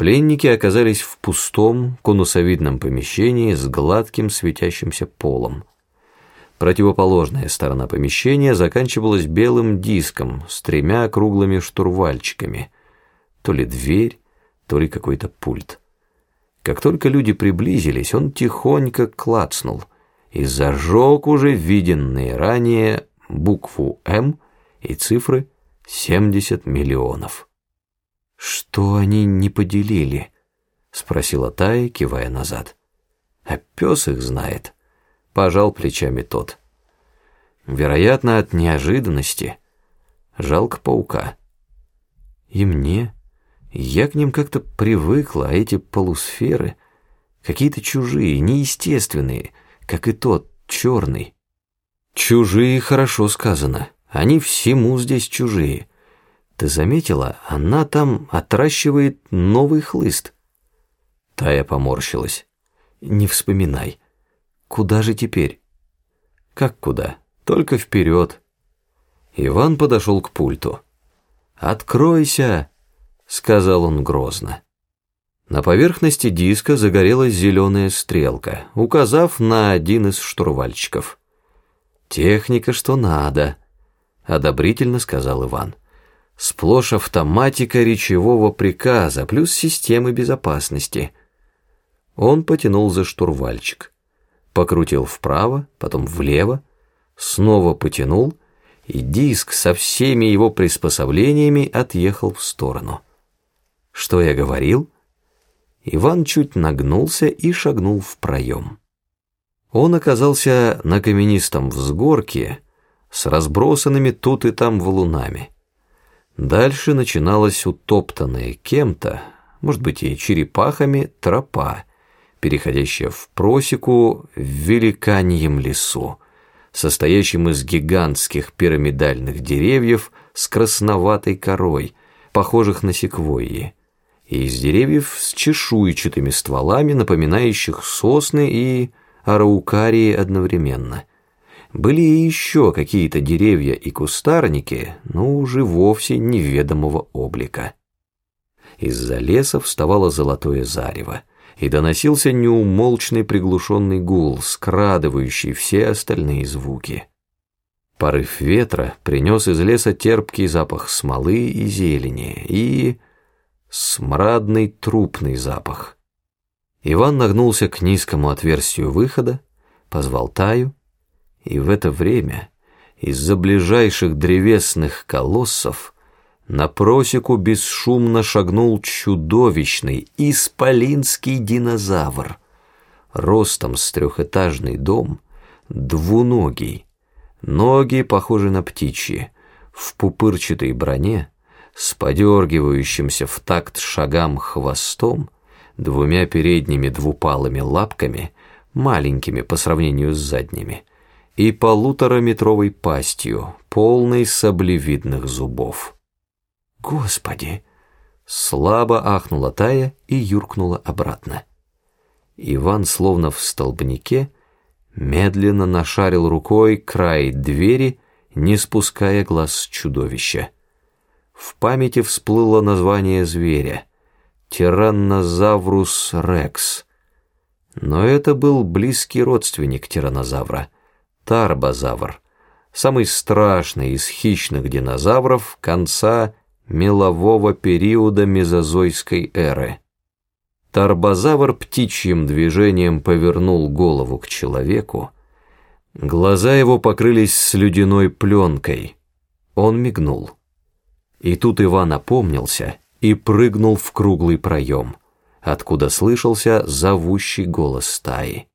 Пленники оказались в пустом конусовидном помещении с гладким светящимся полом. Противоположная сторона помещения заканчивалась белым диском с тремя круглыми штурвальчиками. То ли дверь, то ли какой-то пульт. Как только люди приблизились, он тихонько клацнул и зажег уже виденные ранее букву «М» и цифры 70 миллионов. «Что они не поделили?» — спросила Тая, кивая назад. «А пес их знает», — пожал плечами тот. «Вероятно, от неожиданности. Жалко паука». «И мне. Я к ним как-то привыкла, а эти полусферы какие-то чужие, неестественные, как и тот, черный». «Чужие» хорошо сказано. Они всему здесь чужие. Ты заметила, она там отращивает новый хлыст. Тая поморщилась. Не вспоминай. Куда же теперь? Как куда? Только вперед. Иван подошел к пульту. «Откройся!» — сказал он грозно. На поверхности диска загорелась зеленая стрелка, указав на один из штурвальчиков. «Техника, что надо», — одобрительно сказал Иван. Сплошь автоматика речевого приказа, плюс системы безопасности. Он потянул за штурвальчик, покрутил вправо, потом влево, снова потянул, и диск со всеми его приспособлениями отъехал в сторону. Что я говорил? Иван чуть нагнулся и шагнул в проем. Он оказался на каменистом взгорке с разбросанными тут и там валунами. Дальше начиналась утоптанная кем-то, может быть и черепахами, тропа, переходящая в просеку в великаньем лесу, состоящем из гигантских пирамидальных деревьев с красноватой корой, похожих на секвойи, и из деревьев с чешуйчатыми стволами, напоминающих сосны и араукарии одновременно. Были и еще какие-то деревья и кустарники, но уже вовсе неведомого облика. Из-за леса вставало золотое зарево, и доносился неумолчный приглушенный гул, скрадывающий все остальные звуки. Порыв ветра принес из леса терпкий запах смолы и зелени, и смрадный трупный запах. Иван нагнулся к низкому отверстию выхода, позвал Таю, и в это время из-за ближайших древесных колоссов на просеку бесшумно шагнул чудовищный исполинский динозавр, ростом с трехэтажный дом, двуногий, ноги похожи на птичьи, в пупырчатой броне, с подергивающимся в такт шагам хвостом, двумя передними двупалыми лапками, маленькими по сравнению с задними, и полутораметровой пастью, полной саблевидных зубов. «Господи!» Слабо ахнула Тая и юркнула обратно. Иван, словно в столбнике, медленно нашарил рукой край двери, не спуская глаз с чудовища. В памяти всплыло название зверя — Тираннозаврус рекс. Но это был близкий родственник тираннозавра — Тарбозавр, самый страшный из хищных динозавров конца мелового периода мезозойской эры. Тарбозавр птичьим движением повернул голову к человеку. Глаза его покрылись слюдяной пленкой. Он мигнул. И тут Иван опомнился и прыгнул в круглый проем, откуда слышался зовущий голос стаи.